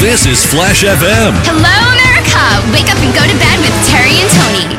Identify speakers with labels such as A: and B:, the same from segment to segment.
A: This is Flash FM.
B: Hello, America. Wake up and go to bed with Terry and Tony.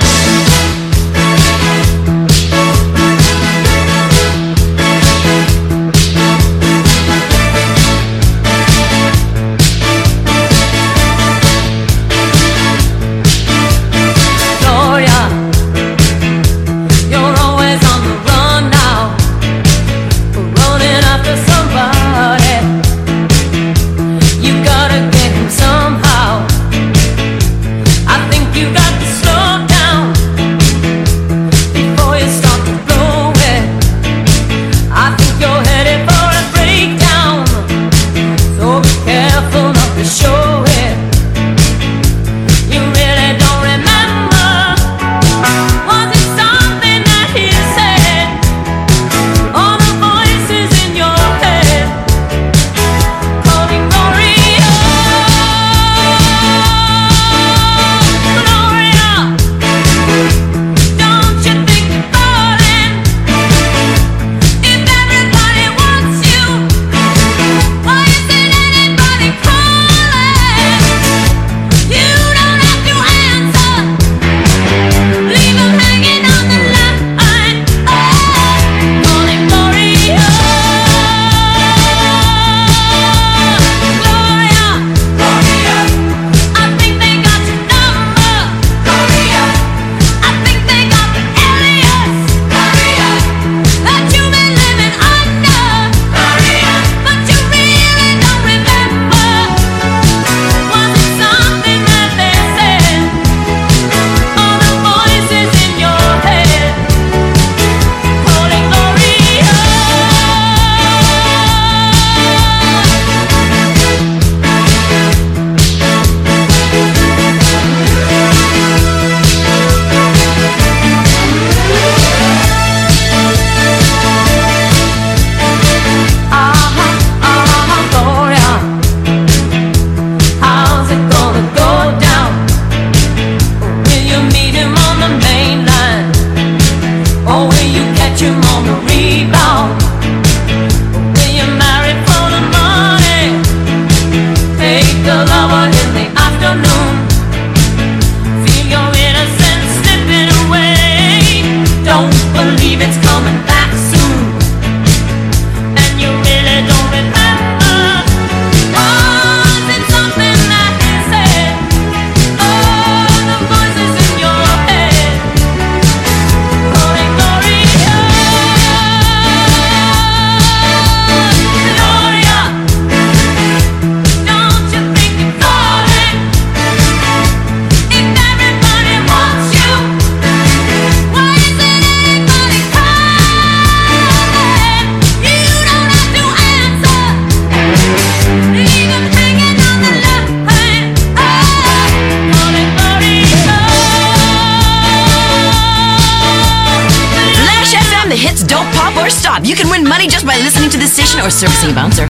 C: see bouncer.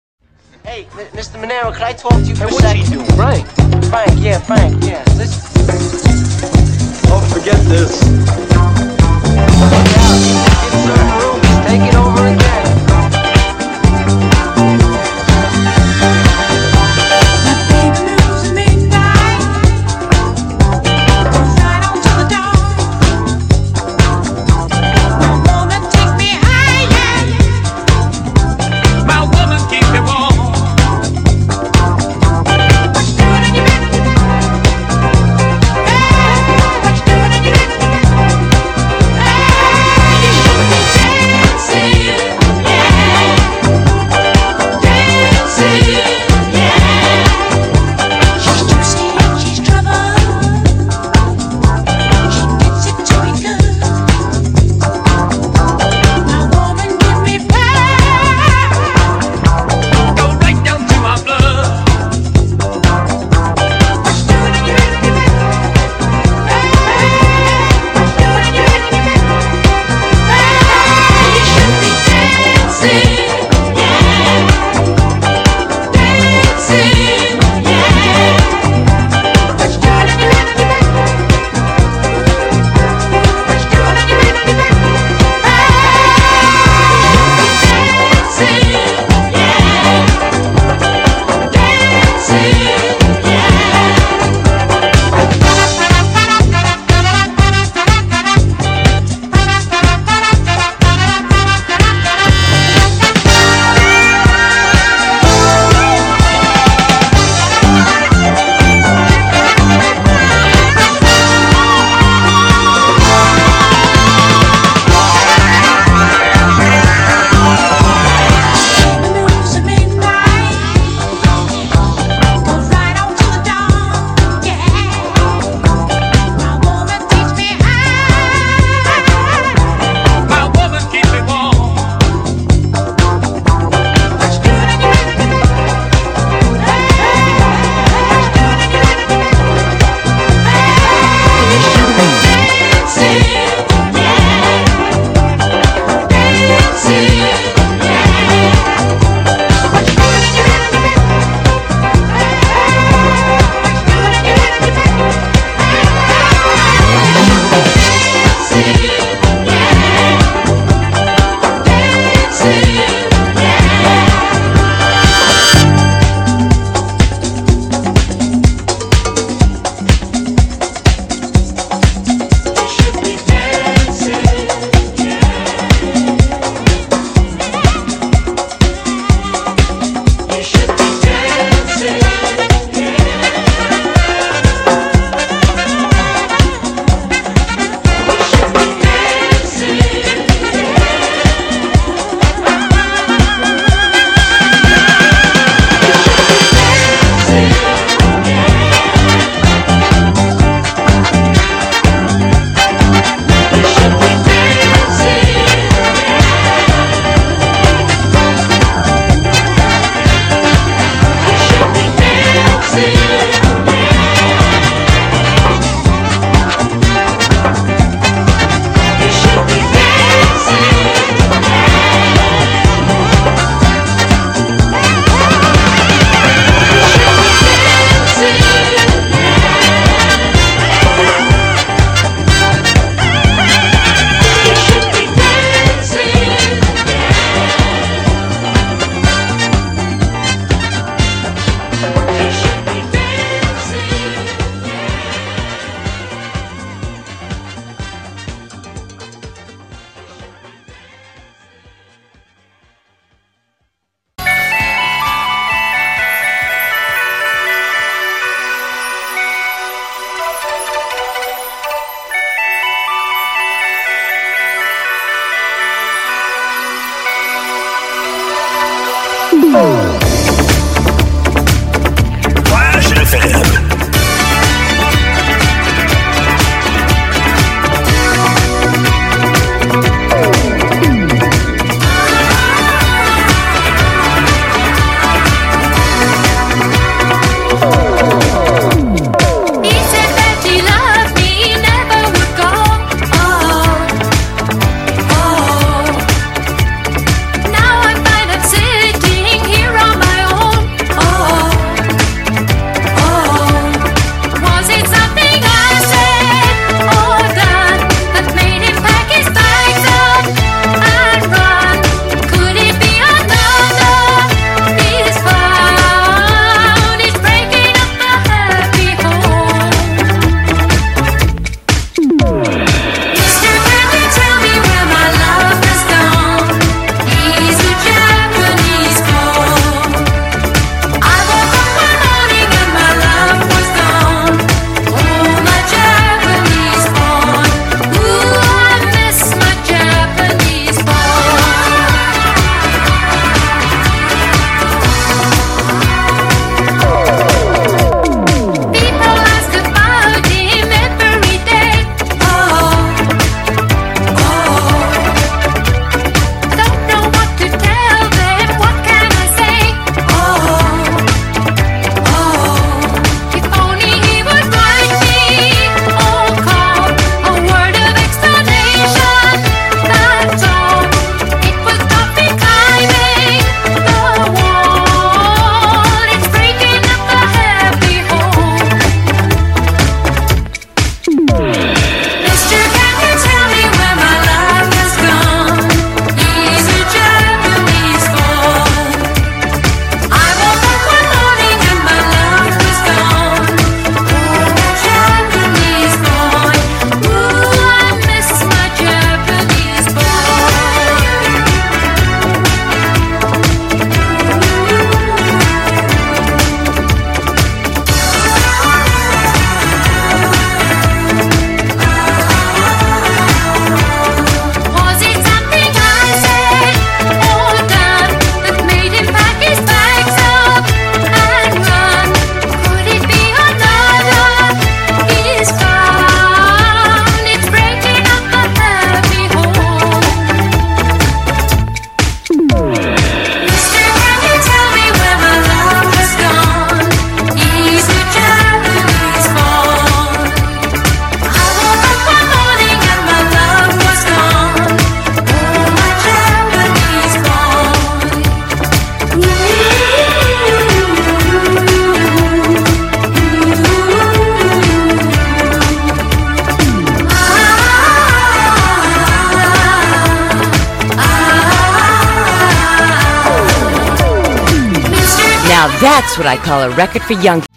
A: That's what I call a record for young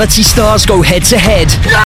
D: reality stars go head to head.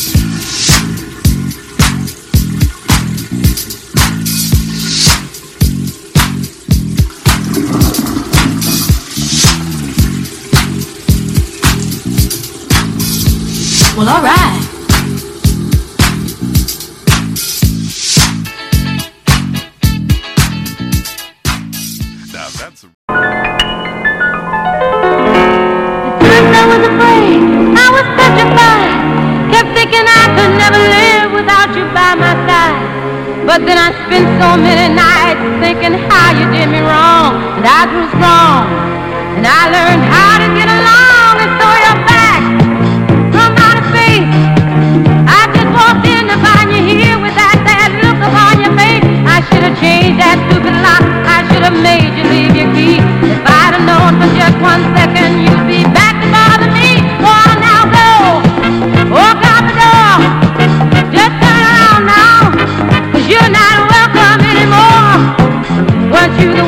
D: Well, alright.
E: Now that's a
F: First I was afraid, I was petrified. Kept thinking I could never live without you by my side. But then I spent so many nights thinking how you did me wrong. And I grew strong. And I learned how to get along. Should have changed that stupid lock. I should have made you leave your key. If I'd have known for just one second you'd be back to bother me. Oh, now go. Walk out the door. Just turn around now. Cause you're not welcome anymore. Weren't you the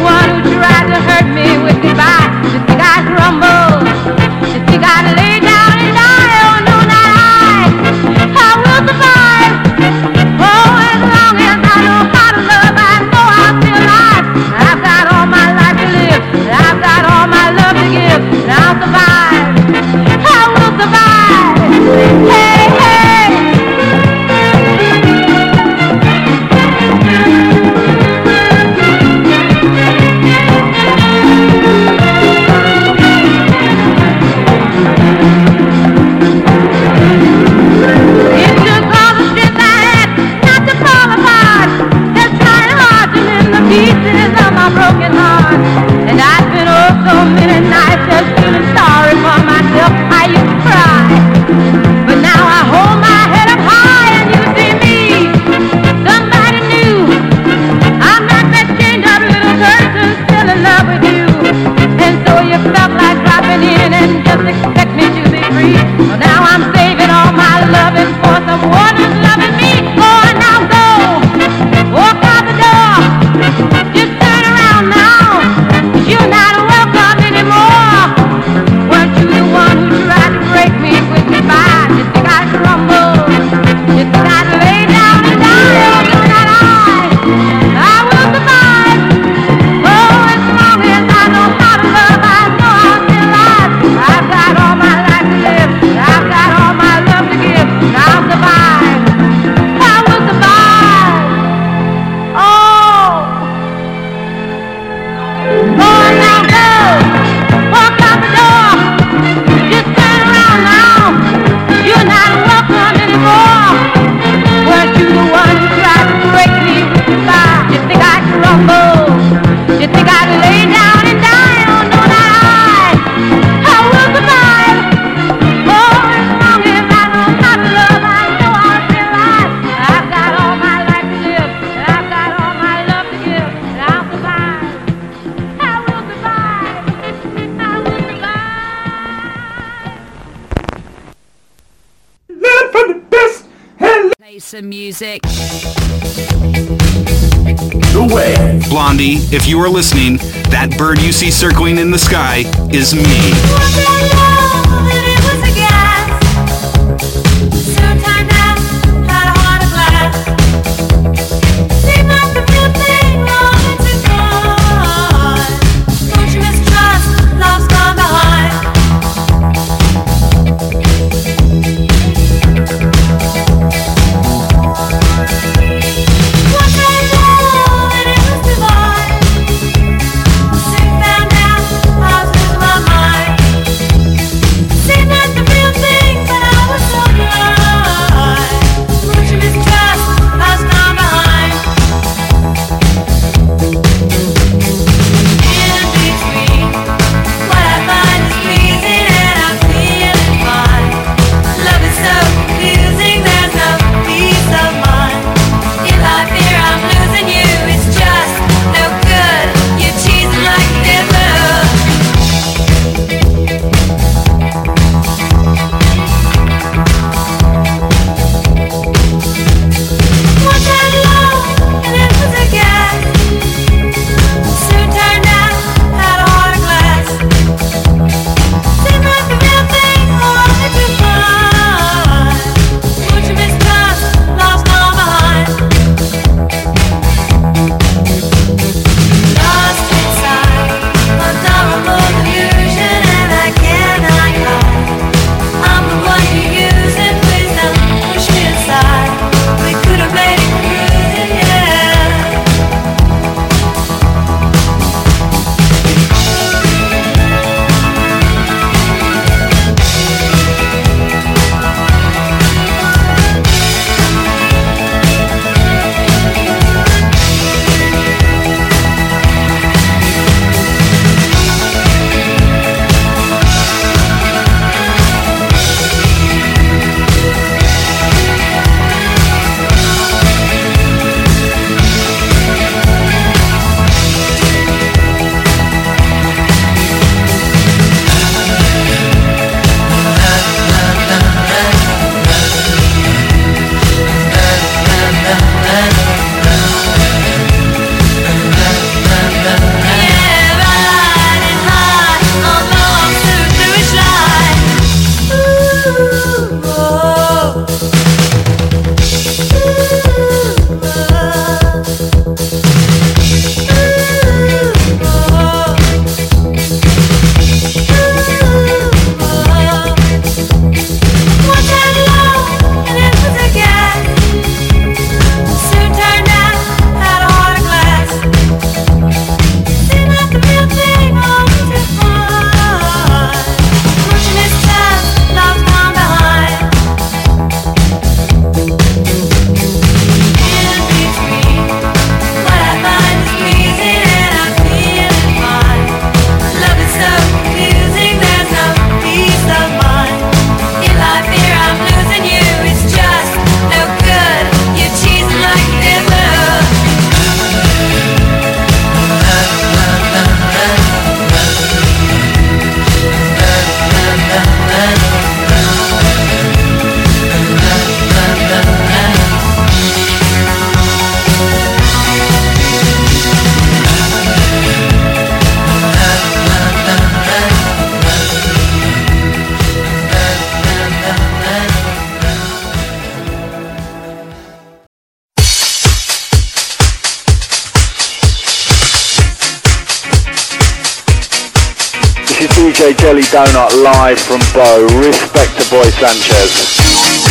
G: if you are listening, that bird you see circling in the sky is me.
A: Donut live from Bo. Respect to Boy Sanchez.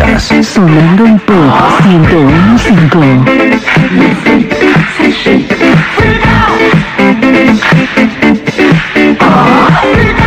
H: escuchas. Sonando en Pop 1015.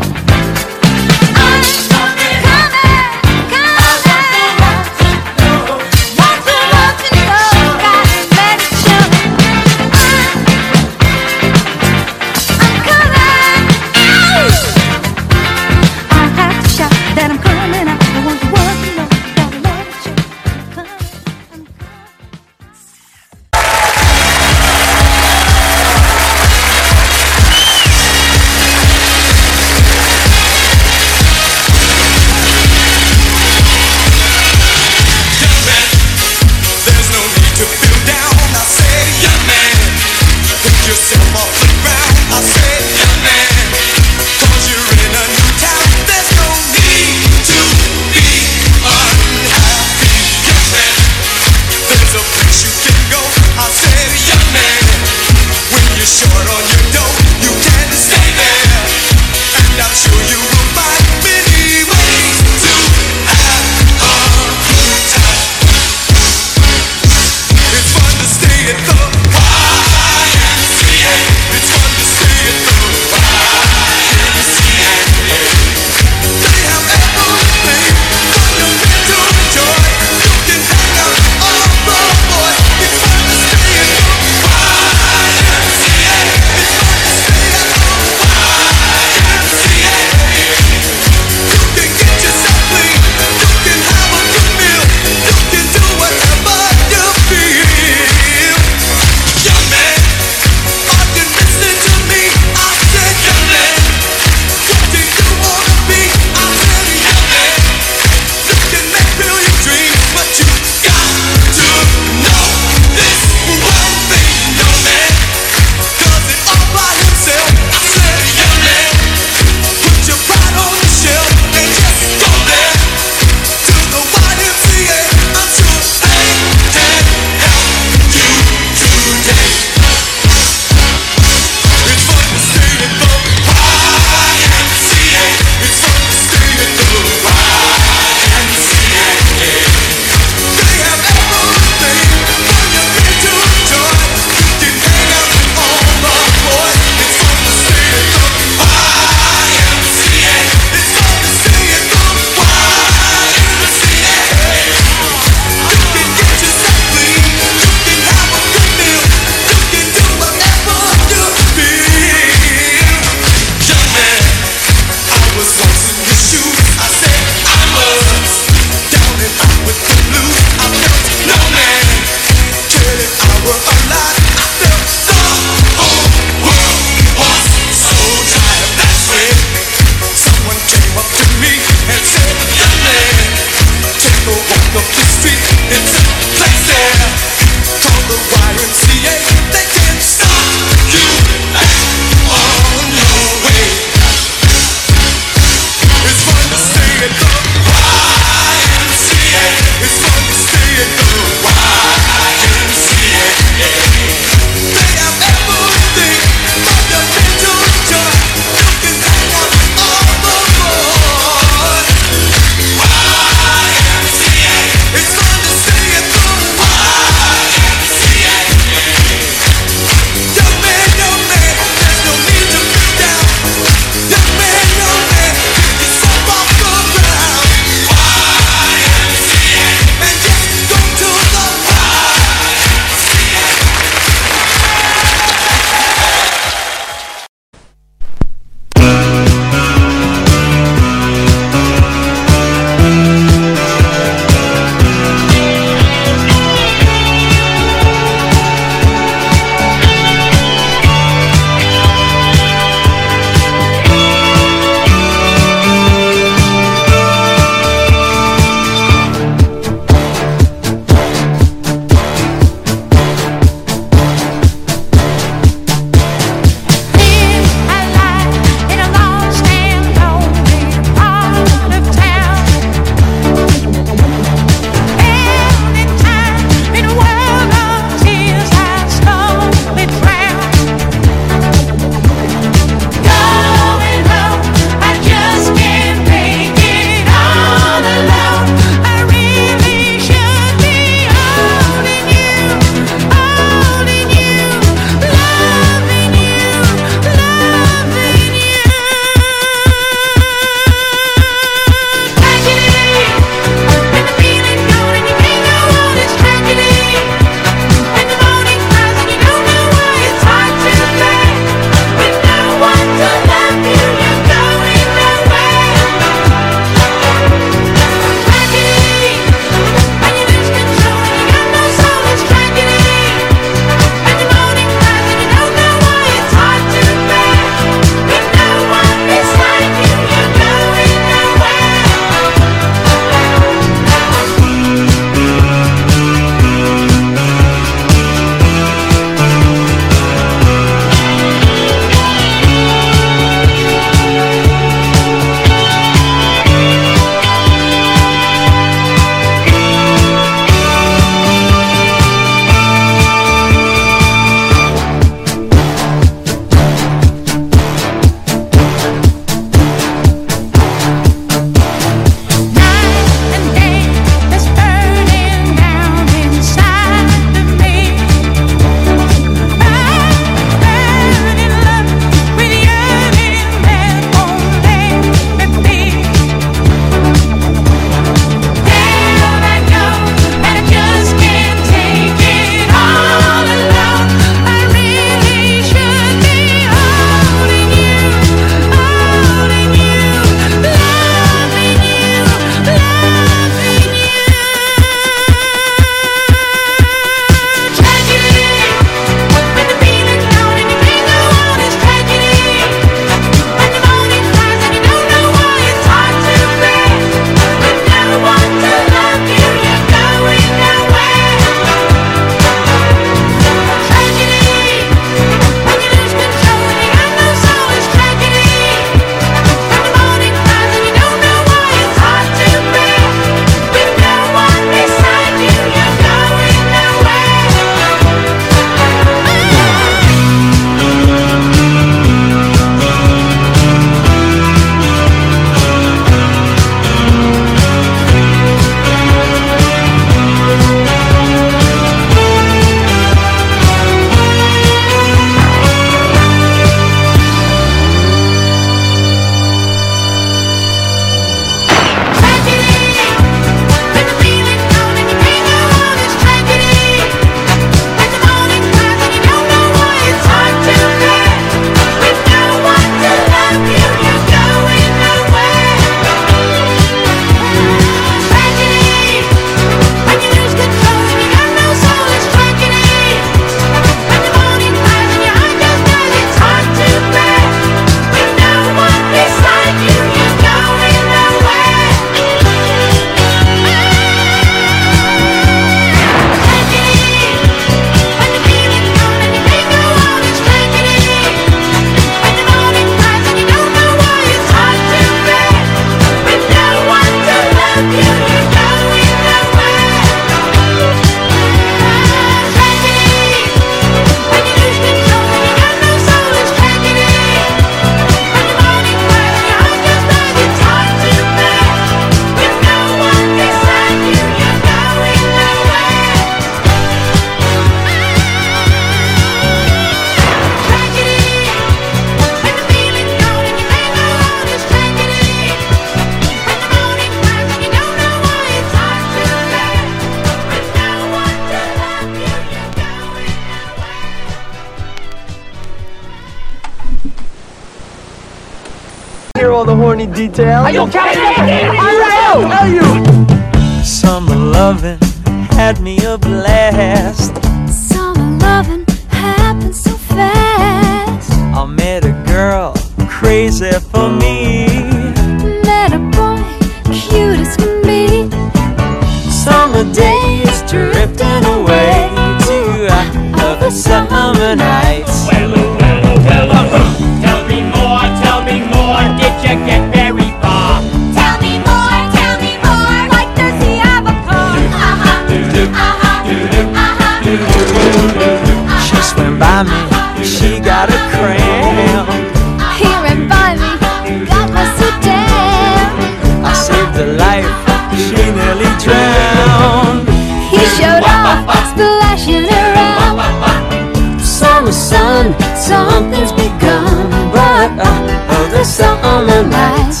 D: Something's begun, but uh, other summer nights.